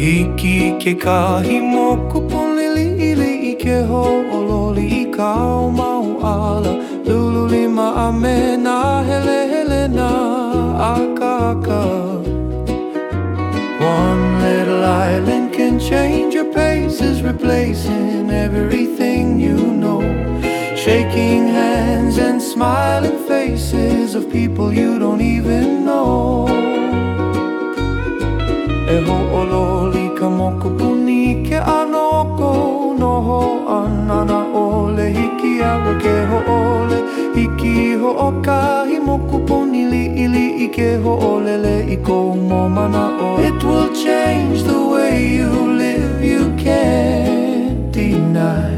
ke kahi moku ponili ili ho o loli i ka mau ala Lulu lima a me na hele hele na One little island can change your paces Replacing everything you know. Shaking hands and smiling faces Of people you don't even know Moku ili i mo It will change the way you live, you can't deny.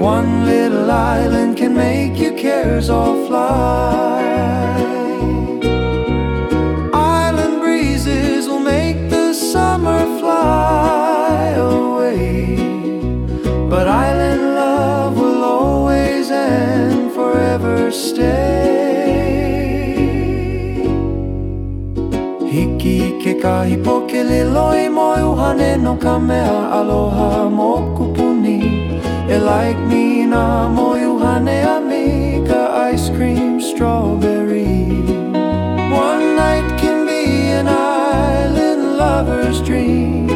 One little island can make your cares all fly forever stay Hiki ke kahi po ke liloi mo uhane no ka mea aloha mo kupuni E like me na mo uhane a me ice cream strawberry. One night can be an island lover's dream.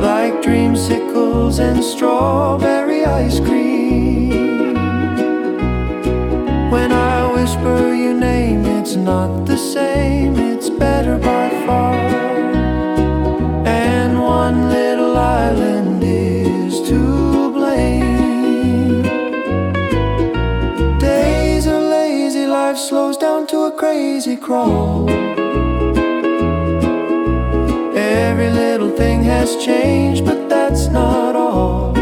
Like dreamsicles and strawberry ice cream whisper your name, it's not the same, it's better by far. And one little island is to blame. Days are lazy, life slows down to a crazy crawl. Every little thing has changed, but that's not all.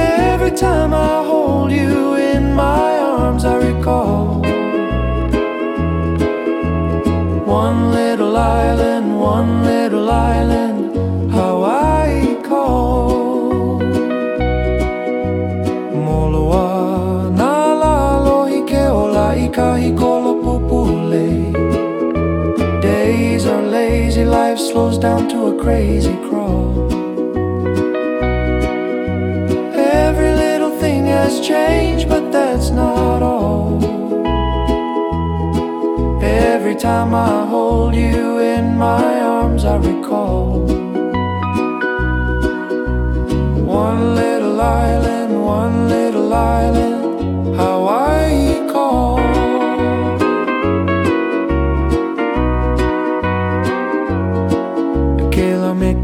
Every time I one little island, Hawaii call. Moloa na la lohi ke ola i kahi. Days are lazy, life slows down to a crazy crawl. Every little thing has changed, but that's not all. Every time I hold you times I recall. One little island, one little island, how I call. Aquela me